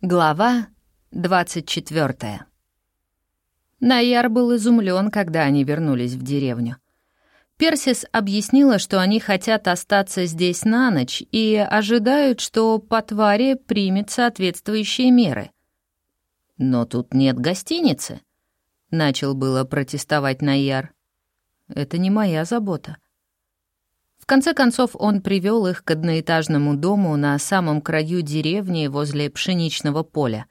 Глава 24. Наяр был изумлен, когда они вернулись в деревню. Персис объяснила, что они хотят остаться здесь на ночь и ожидают, что по твари примет соответствующие меры. «Но тут нет гостиницы», — начал было протестовать Наяр. «Это не моя забота», конце концов он привел их к одноэтажному дому на самом краю деревни возле пшеничного поля.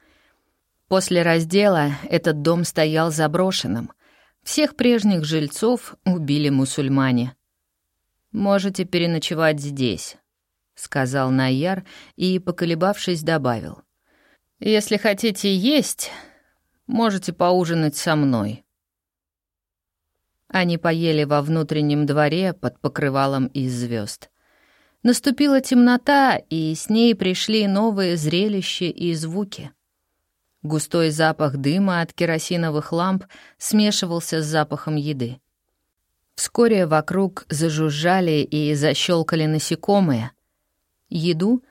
После раздела этот дом стоял заброшенным. Всех прежних жильцов убили мусульмане. «Можете переночевать здесь», — сказал Найяр и, поколебавшись, добавил. «Если хотите есть, можете поужинать со мной». Они поели во внутреннем дворе под покрывалом из звезд. Наступила темнота, и с ней пришли новые зрелища и звуки. Густой запах дыма от керосиновых ламп смешивался с запахом еды. Вскоре вокруг зажужжали и защелкали насекомые. Еду,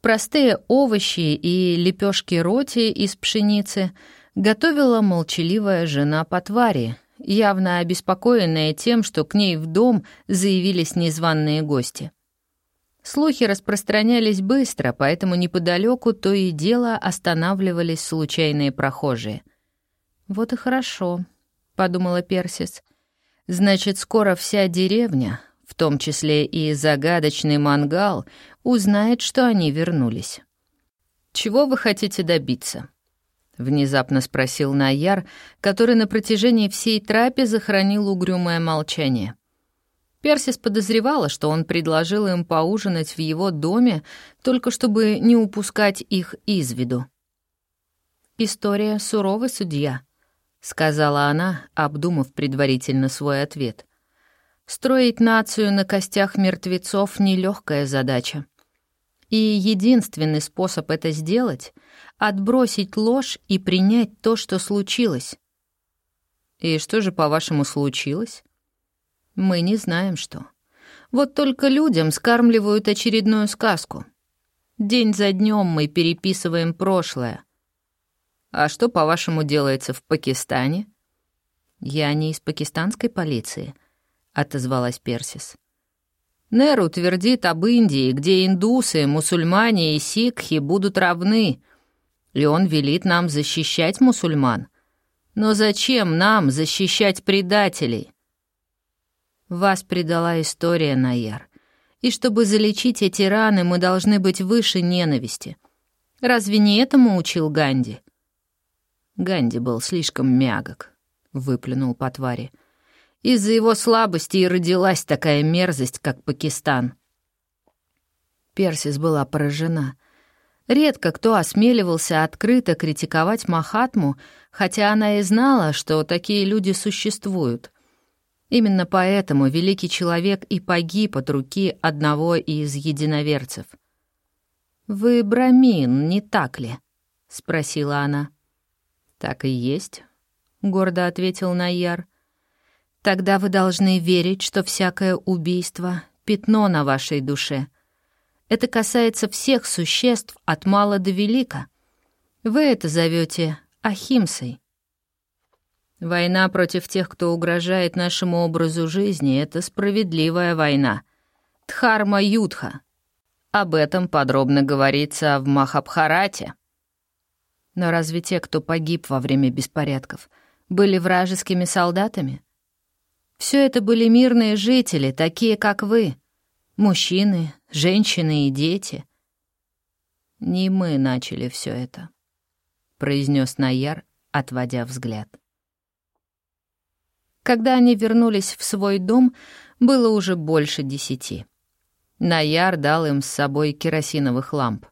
простые овощи и лепешки роти из пшеницы готовила молчаливая жена Потвари, явно обеспокоенная тем, что к ней в дом заявились незваные гости. Слухи распространялись быстро, поэтому неподалеку то и дело останавливались случайные прохожие. «Вот и хорошо», — подумала Персис. «Значит, скоро вся деревня, в том числе и загадочный мангал, узнает, что они вернулись. Чего вы хотите добиться?» — внезапно спросил Наяр, который на протяжении всей трапезы хранил угрюмое молчание. Персис подозревала, что он предложил им поужинать в его доме, только чтобы не упускать их из виду. «История суровый судья», — сказала она, обдумав предварительно свой ответ. «Строить нацию на костях мертвецов — нелегкая задача. И единственный способ это сделать отбросить ложь и принять то, что случилось. И что же, по-вашему, случилось? Мы не знаем, что. Вот только людям скармливают очередную сказку. День за днем мы переписываем прошлое. А что, по-вашему, делается в Пакистане? Я не из пакистанской полиции, отозвалась Персис. Неру твердит об Индии, где индусы, мусульмане и сикхи будут равны — и он велит нам защищать мусульман. Но зачем нам защищать предателей? Вас предала история, Наяр. И чтобы залечить эти раны, мы должны быть выше ненависти. Разве не этому учил Ганди? Ганди был слишком мягок, выплюнул по твари. Из-за его слабости и родилась такая мерзость, как Пакистан. Персис была поражена — Редко кто осмеливался открыто критиковать Махатму, хотя она и знала, что такие люди существуют. Именно поэтому великий человек и погиб от руки одного из единоверцев. «Вы брамин, не так ли?» — спросила она. «Так и есть», — гордо ответил Найяр. «Тогда вы должны верить, что всякое убийство — пятно на вашей душе», это касается всех существ от мала до велика. Вы это зовете ахимсой. Война против тех, кто угрожает нашему образу жизни, — это справедливая война. Дхарма-юдха. Об этом подробно говорится в Махабхарате. Но разве те, кто погиб во время беспорядков, были вражескими солдатами? Все это были мирные жители, такие, как вы. Мужчины, женщины и дети. Не мы начали все это, произнес Наяр, отводя взгляд. Когда они вернулись в свой дом, было уже больше десяти. Наяр дал им с собой керосиновых ламп.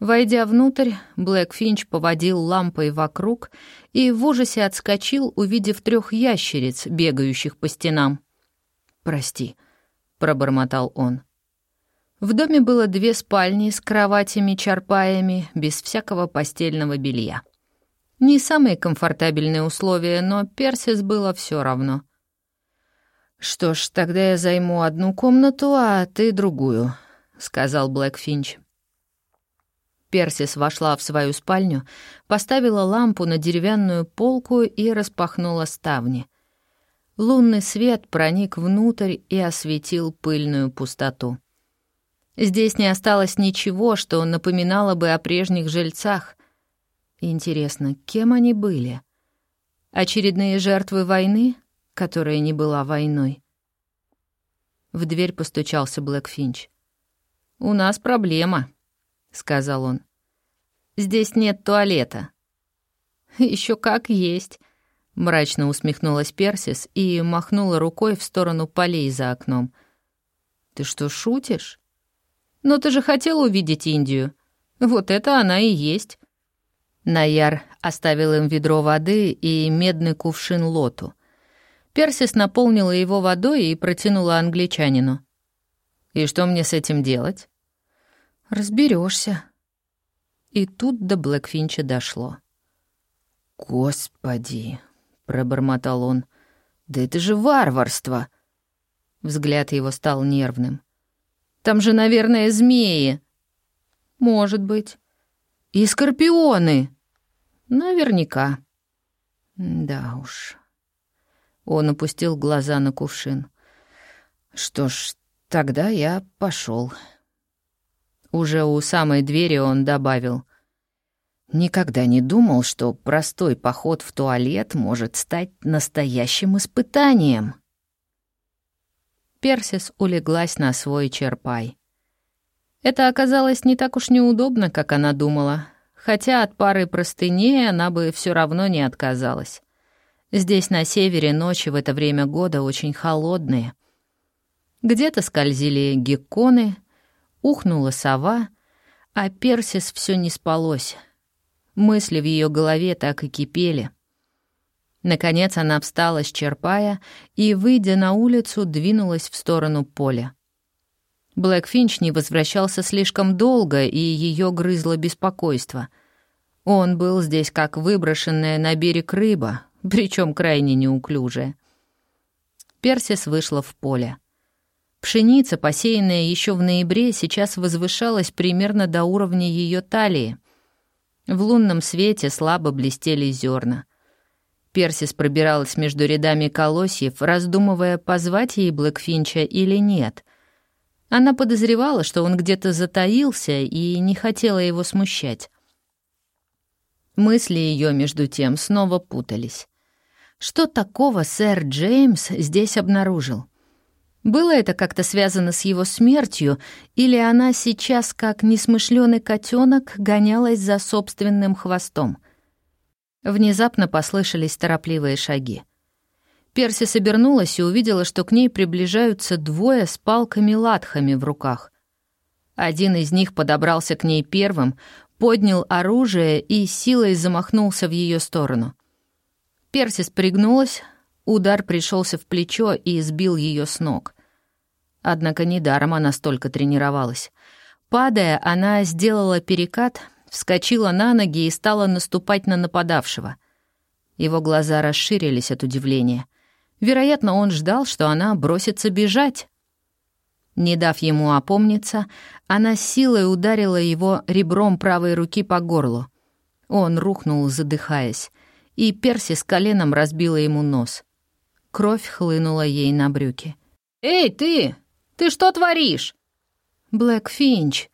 Войдя внутрь, Блэк Финч поводил лампой вокруг и в ужасе отскочил, увидев трех ящериц, бегающих по стенам. «Прости», — пробормотал он. В доме было две спальни с кроватями-чарпаями, без всякого постельного белья. Не самые комфортабельные условия, но Персис было все равно. «Что ж, тогда я займу одну комнату, а ты другую», — сказал Блэк Финч. Персис вошла в свою спальню, поставила лампу на деревянную полку и распахнула ставни. Лунный свет проник внутрь и осветил пыльную пустоту. Здесь не осталось ничего, что напоминало бы о прежних жильцах. Интересно, кем они были? Очередные жертвы войны, которая не была войной? В дверь постучался Блэк Финч. «У нас проблема», — сказал он. «Здесь нет туалета». Еще как есть», — мрачно усмехнулась Персис и махнула рукой в сторону полей за окном. «Ты что, шутишь?» «Но ты же хотел увидеть Индию. Вот это она и есть». Наяр оставил им ведро воды и медный кувшин лоту. Персис наполнила его водой и протянула англичанину. «И что мне с этим делать?» Разберешься. И тут до Блэкфинча дошло. «Господи!» — пробормотал он. «Да это же варварство!» Взгляд его стал нервным. Там же, наверное, змеи. Может быть. И скорпионы. Наверняка. Да уж. Он опустил глаза на кувшин. Что ж, тогда я пошел. Уже у самой двери он добавил. Никогда не думал, что простой поход в туалет может стать настоящим испытанием. Персис улеглась на свой черпай. Это оказалось не так уж неудобно, как она думала, хотя от пары простыней она бы все равно не отказалась. Здесь на севере ночи в это время года очень холодные. Где-то скользили гекконы, ухнула сова, а Персис все не спалось. Мысли в ее голове так и кипели — Наконец она встала черпая и, выйдя на улицу, двинулась в сторону поля. Блэк Финч не возвращался слишком долго, и ее грызло беспокойство. Он был здесь как выброшенная на берег рыба, причем крайне неуклюжая. Персис вышла в поле. Пшеница, посеянная еще в ноябре, сейчас возвышалась примерно до уровня ее талии. В лунном свете слабо блестели зерна. Персис пробиралась между рядами колосьев, раздумывая, позвать ей Блэкфинча или нет. Она подозревала, что он где-то затаился и не хотела его смущать. Мысли ее, между тем, снова путались. Что такого сэр Джеймс здесь обнаружил? Было это как-то связано с его смертью, или она сейчас, как несмышленый котенок, гонялась за собственным хвостом — Внезапно послышались торопливые шаги. Перси собернулась и увидела, что к ней приближаются двое с палками-латхами в руках. Один из них подобрался к ней первым, поднял оружие и силой замахнулся в ее сторону. Персис пригнулась, удар пришелся в плечо и сбил ее с ног. Однако недаром она столько тренировалась. Падая, она сделала перекат — вскочила на ноги и стала наступать на нападавшего. Его глаза расширились от удивления. Вероятно, он ждал, что она бросится бежать. Не дав ему опомниться, она силой ударила его ребром правой руки по горлу. Он рухнул, задыхаясь, и Перси с коленом разбила ему нос. Кровь хлынула ей на брюки. «Эй, ты! Ты что творишь?» «Блэк Финч!»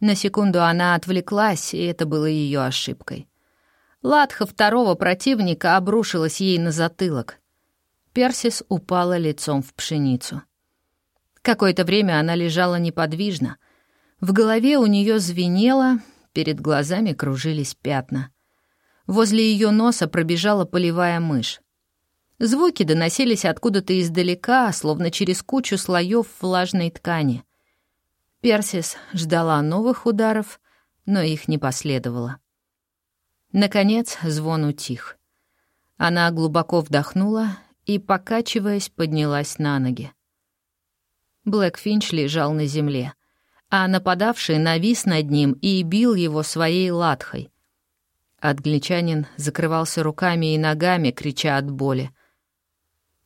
На секунду она отвлеклась, и это было ее ошибкой. Ладха второго противника обрушилась ей на затылок. Персис упала лицом в пшеницу. Какое-то время она лежала неподвижно. В голове у нее звенело, перед глазами кружились пятна. Возле ее носа пробежала полевая мышь. Звуки доносились откуда-то издалека, словно через кучу слоев влажной ткани. Персис ждала новых ударов, но их не последовало. Наконец звон утих. Она глубоко вдохнула и, покачиваясь, поднялась на ноги. Блэк Финч лежал на земле, а нападавший навис над ним и бил его своей латхой. Англичанин закрывался руками и ногами, крича от боли.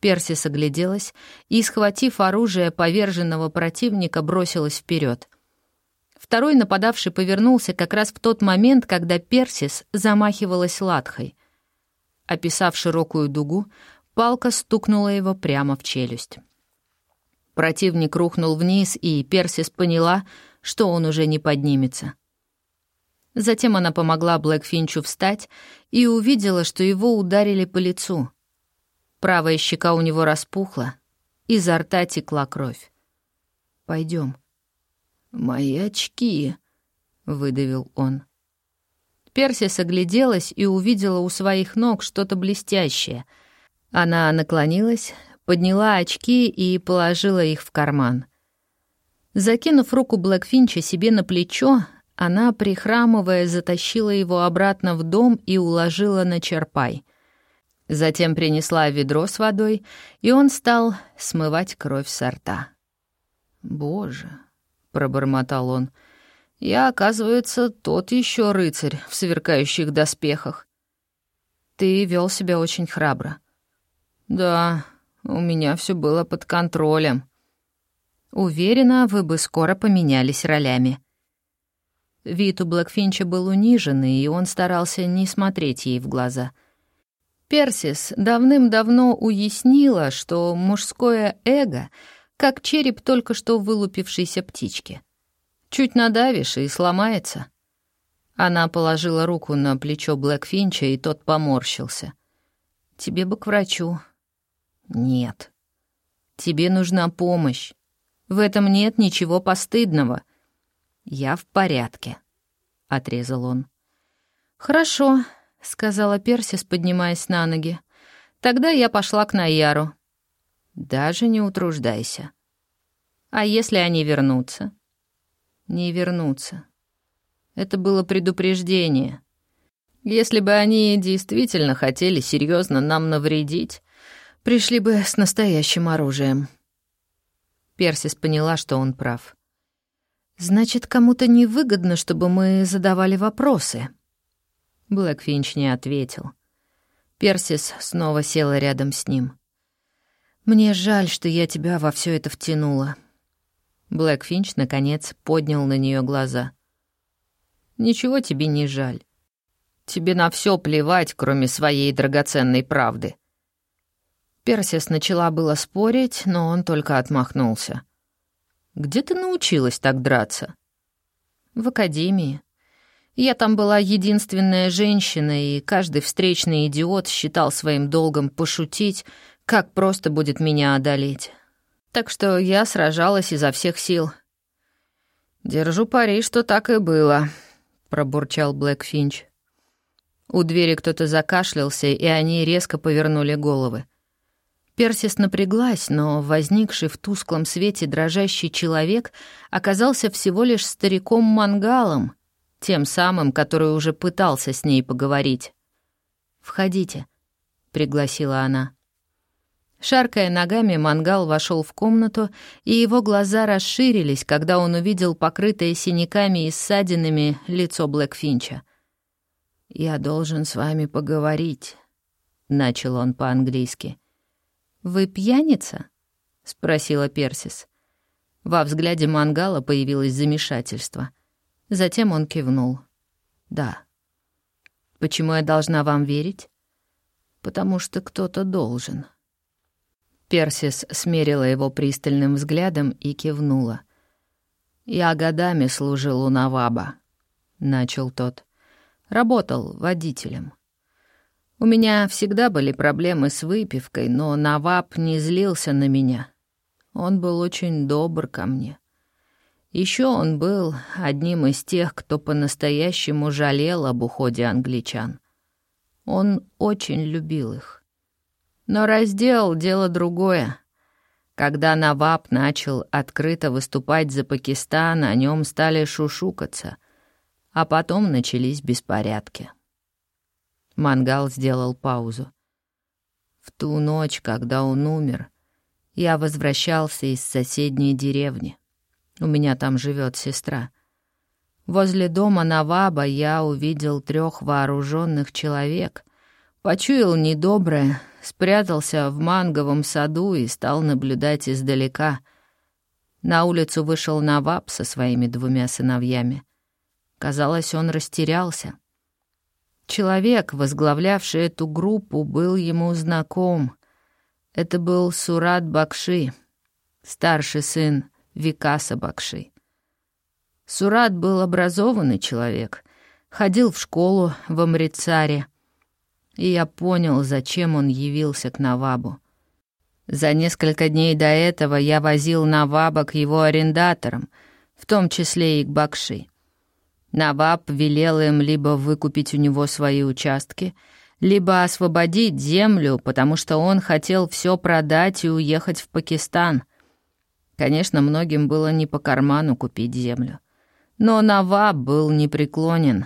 Персис огляделась и, схватив оружие поверженного противника, бросилась вперед. Второй нападавший повернулся как раз в тот момент, когда Персис замахивалась латхой. Описав широкую дугу, палка стукнула его прямо в челюсть. Противник рухнул вниз, и Персис поняла, что он уже не поднимется. Затем она помогла Блэкфинчу встать и увидела, что его ударили по лицу. Правая щека у него распухла, изо рта текла кровь. Пойдем. «Мои очки», — выдавил он. Персис огляделась и увидела у своих ног что-то блестящее. Она наклонилась, подняла очки и положила их в карман. Закинув руку Блэкфинча себе на плечо, она, прихрамывая, затащила его обратно в дом и уложила на черпай. Затем принесла ведро с водой, и он стал смывать кровь со рта. «Боже!» — пробормотал он. «Я, оказывается, тот еще рыцарь в сверкающих доспехах. Ты вел себя очень храбро». «Да, у меня все было под контролем». «Уверена, вы бы скоро поменялись ролями». Вид у Блэкфинча был униженный, и он старался не смотреть ей в глаза. Персис давным-давно уяснила, что мужское эго — как череп только что вылупившейся птички. Чуть надавишь и сломается. Она положила руку на плечо Блэкфинча, и тот поморщился. «Тебе бы к врачу». «Нет». «Тебе нужна помощь. В этом нет ничего постыдного». «Я в порядке», — отрезал он. «Хорошо», — сказала Персис, поднимаясь на ноги. «Тогда я пошла к Наяру. Даже не утруждайся. А если они вернутся? Не вернутся. Это было предупреждение. Если бы они действительно хотели серьезно нам навредить, пришли бы с настоящим оружием. Персис поняла, что он прав. «Значит, кому-то невыгодно, чтобы мы задавали вопросы?» Блэкфинч не ответил. Персис снова села рядом с ним. «Мне жаль, что я тебя во все это втянула». Блэкфинч, наконец, поднял на нее глаза. «Ничего тебе не жаль. Тебе на все плевать, кроме своей драгоценной правды». Персис начала было спорить, но он только отмахнулся. «Где ты научилась так драться?» «В академии. Я там была единственная женщина, и каждый встречный идиот считал своим долгом пошутить, как просто будет меня одолеть. Так что я сражалась изо всех сил. «Держу пари, что так и было», — пробурчал Блэк Финч. У двери кто-то закашлялся, и они резко повернули головы. Персис напряглась, но возникший в тусклом свете дрожащий человек оказался всего лишь стариком-мангалом, тем самым, который уже пытался с ней поговорить. «Входите», — пригласила она. Шаркая ногами, мангал вошел в комнату, и его глаза расширились, когда он увидел покрытое синяками и ссадинами лицо Блэкфинча. «Я должен с вами поговорить», — начал он по-английски. «Вы пьяница?» — спросила Персис. Во взгляде мангала появилось замешательство. Затем он кивнул. «Да». «Почему я должна вам верить?» «Потому что кто-то должен». Персис смерила его пристальным взглядом и кивнула. «Я годами служил у Наваба», — начал тот. «Работал водителем. У меня всегда были проблемы с выпивкой, но Наваб не злился на меня. Он был очень добр ко мне. Еще он был одним из тех, кто по-настоящему жалел об уходе англичан. Он очень любил их. Но раздел — дело другое. Когда Наваб начал открыто выступать за Пакистан, о нем стали шушукаться, а потом начались беспорядки. Мангал сделал паузу. В ту ночь, когда он умер, я возвращался из соседней деревни. У меня там живет сестра. Возле дома Наваба я увидел трех вооруженных человек, почуял недоброе, спрятался в манговом саду и стал наблюдать издалека. На улицу вышел Наваб со своими двумя сыновьями. Казалось, он растерялся. Человек, возглавлявший эту группу, был ему знаком. Это был Сурат Бакши, старший сын Викаса Бакши. Сурат был образованный человек, ходил в школу в Амрицаре, и я понял, зачем он явился к Навабу. За несколько дней до этого я возил Наваба к его арендаторам, в том числе и к Бакши. Наваб велел им либо выкупить у него свои участки, либо освободить землю, потому что он хотел все продать и уехать в Пакистан. Конечно, многим было не по карману купить землю. Но Наваб был непреклонен.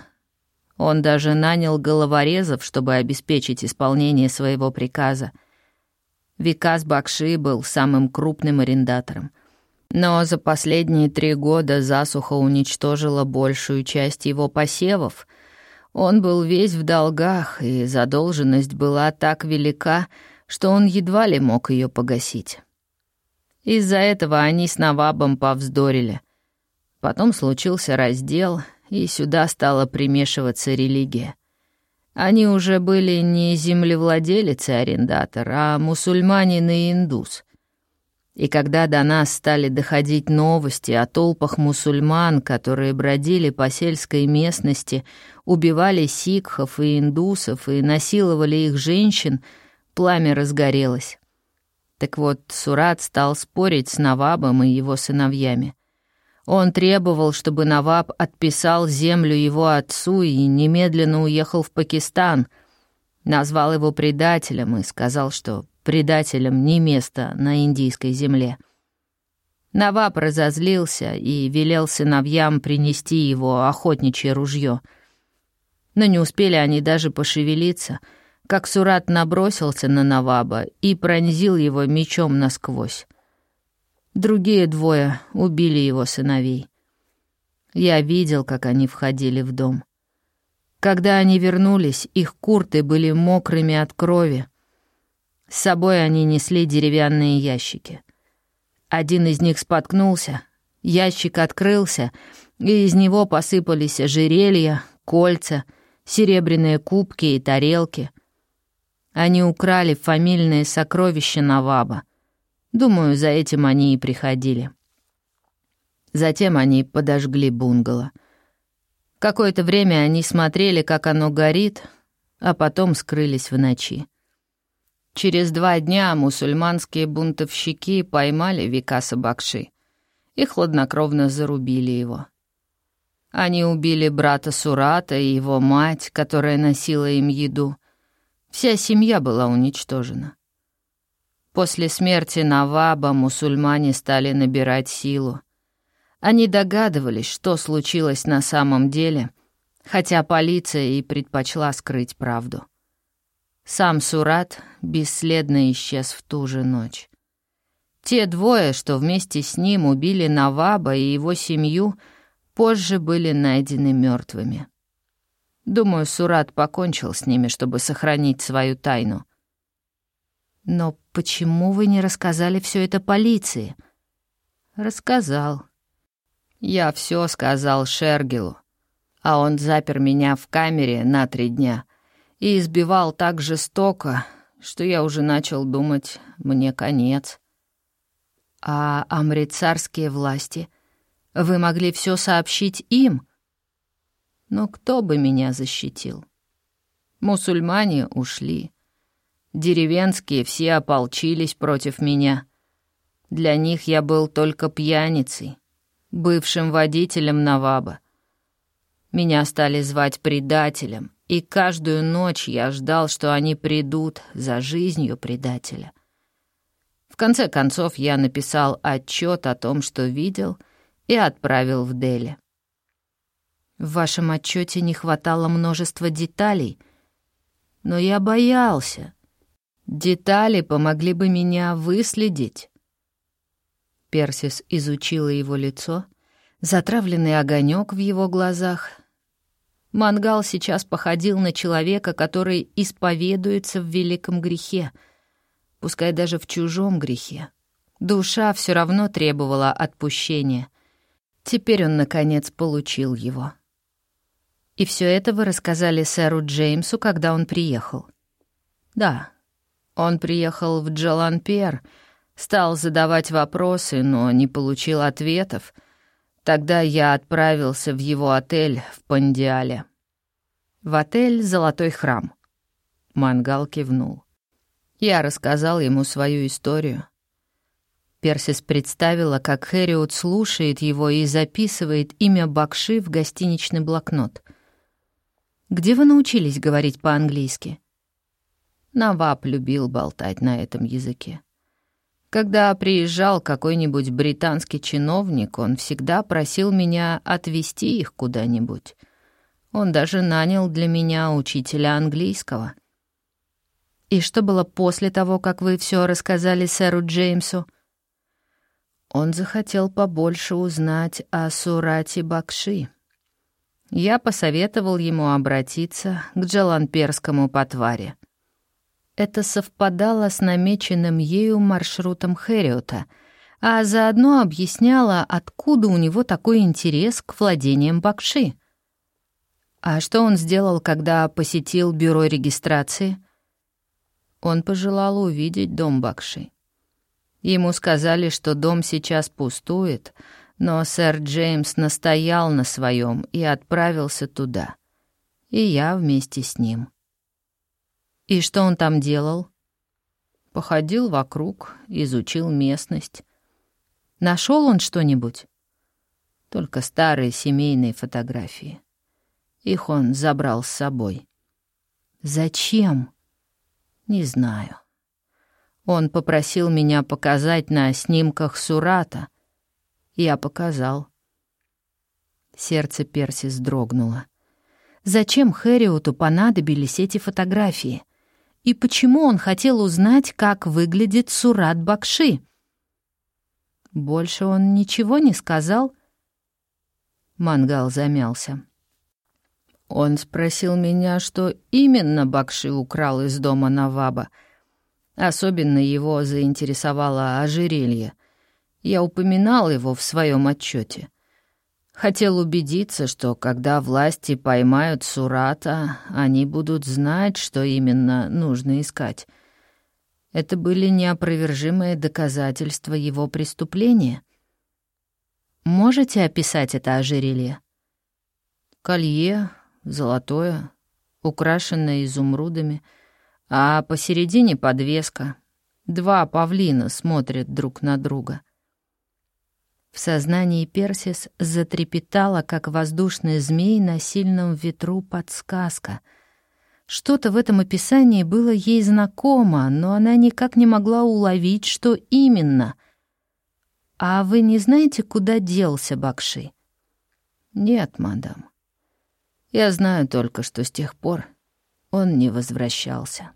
Он даже нанял головорезов, чтобы обеспечить исполнение своего приказа. Викас Бакши был самым крупным арендатором. Но за последние три года засуха уничтожила большую часть его посевов. Он был весь в долгах, и задолженность была так велика, что он едва ли мог ее погасить. Из-за этого они с Навабом повздорили. Потом случился раздел, и сюда стала примешиваться религия. Они уже были не землевладелец и арендатор, а мусульманин и индус. И когда до нас стали доходить новости о толпах мусульман, которые бродили по сельской местности, убивали сикхов и индусов и насиловали их женщин, пламя разгорелось. Так вот, Сурат стал спорить с Навабом и его сыновьями. Он требовал, чтобы Наваб отписал землю его отцу и немедленно уехал в Пакистан. Назвал его предателем и сказал, что предателям не место на индийской земле. Наваб разозлился и велел сыновьям принести его охотничье ружье. Но не успели они даже пошевелиться, как Сурат набросился на Наваба и пронзил его мечом насквозь. Другие двое убили его сыновей. Я видел, как они входили в дом. Когда они вернулись, их курты были мокрыми от крови. С собой они несли деревянные ящики. Один из них споткнулся, ящик открылся, и из него посыпались ожерелья, кольца, серебряные кубки и тарелки. Они украли фамильные сокровища Наваба — Думаю, за этим они и приходили. Затем они подожгли бунгало. Какое-то время они смотрели, как оно горит, а потом скрылись в ночи. Через два дня мусульманские бунтовщики поймали Викаса Бакши и хладнокровно зарубили его. Они убили брата Сурата и его мать, которая носила им еду. Вся семья была уничтожена. После смерти Наваба мусульмане стали набирать силу. Они догадывались, что случилось на самом деле, хотя полиция и предпочла скрыть правду. Сам Сурат бесследно исчез в ту же ночь. Те двое, что вместе с ним убили Наваба и его семью, позже были найдены мертвыми. Думаю, Сурат покончил с ними, чтобы сохранить свою тайну — но почему вы не рассказали все это полиции? Рассказал. Я все сказал Шергелу, а он запер меня в камере на три дня и избивал так жестоко, что я уже начал думать, мне конец. А амрицарские власти? Вы могли все сообщить им? Но кто бы меня защитил? Мусульмане ушли. Деревенские все ополчились против меня. Для них я был только пьяницей, бывшим водителем Наваба. Меня стали звать предателем, и каждую ночь я ждал, что они придут за жизнью предателя. В конце концов я написал отчет о том, что видел, и отправил в Дели. В вашем отчете не хватало множества деталей, но я боялся, Детали помогли бы меня выследить. Персис изучила его лицо, затравленный огонек в его глазах. Мангал сейчас походил на человека, который исповедуется в великом грехе, пускай даже в чужом грехе, Душа все равно требовала отпущения. Теперь он, наконец, получил его. И все это вы рассказали сэру Джеймсу, когда он приехал? Да. Он приехал в Джаланпер, стал задавать вопросы, но не получил ответов. Тогда я отправился в его отель в Пандиале. В отель «Золотой храм». Мангал кивнул. Я рассказал ему свою историю. Персис представила, как Хэриот слушает его и записывает имя Бакши в гостиничный блокнот. «Где вы научились говорить по-английски?» Наваб любил болтать на этом языке. Когда приезжал какой-нибудь британский чиновник, он всегда просил меня отвезти их куда-нибудь. Он даже нанял для меня учителя английского. И что было после того, как вы все рассказали сэру Джеймсу? Он захотел побольше узнать о Сурате Бакши. Я посоветовал ему обратиться к джаланперскому потваре. Это совпадало с намеченным ею маршрутом Хэриота, а заодно объясняло, откуда у него такой интерес к владениям Бакши. А что он сделал, когда посетил бюро регистрации? Он пожелал увидеть дом Бакши. Ему сказали, что дом сейчас пустует, но сэр Джеймс настоял на своем и отправился туда. И я вместе с ним. И что он там делал? Походил вокруг, изучил местность. Нашел он что-нибудь? Только старые семейные фотографии. Их он забрал с собой. Зачем? Не знаю. Он попросил меня показать на снимках Сурата. Я показал. Сердце Персис дрогнуло. Зачем Хэриоту понадобились эти фотографии? И почему он хотел узнать, как выглядит Сурат Бакши? Больше он ничего не сказал? Мангал замялся. Он спросил меня, что именно Бакши украл из дома Наваба — Особенно его заинтересовало ожерелье. Я упоминал его в своем отчете. Хотел убедиться, что когда власти поймают Сурата, они будут знать, что именно нужно искать. Это были неопровержимые доказательства его преступления. Можете описать это ожерелье? Колье, золотое, украшенное изумрудами — а посередине подвеска. Два павлина смотрят друг на друга. В сознании Персис затрепетала, как воздушный змей на сильном ветру подсказка. Что-то в этом описании было ей знакомо, но она никак не могла уловить, что именно. «А вы не знаете, куда делся Бакши?» «Нет, мадам. Я знаю только, что с тех пор он не возвращался.